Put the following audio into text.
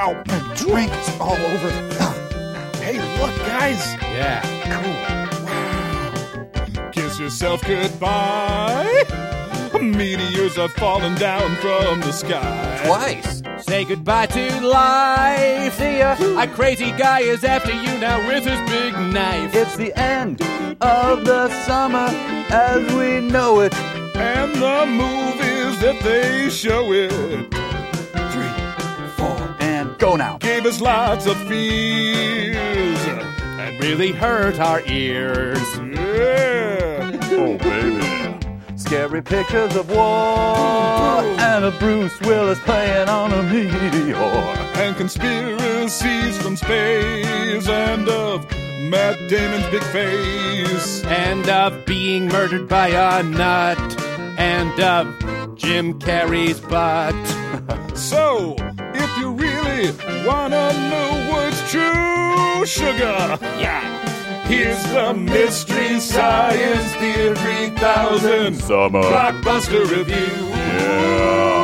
Ow, my drink's all over. Hey, look, guys. Yeah. Cool. Kiss yourself goodbye. Meteors are falling down from the sky. Twice. Say goodbye to life. See ya. Uh, a crazy guy is after you now with his big knife. It's the end of the summer as we know it. And the movies that they show it Three, four, and go now. gave us lots of fears. and really hurt our ears. Yeah. Oh, baby. Scary pictures of war and a Bruce Willis playing on a meteor. And conspiracies from space and of Matt Damon's big face. And of being murdered by a nut. And of Jim Carrey's butt. So, if you really wanna know what's true, sugar, Yeah. here's the Mystery Science Theater 3000 Summer. Blockbuster Review. Yeah.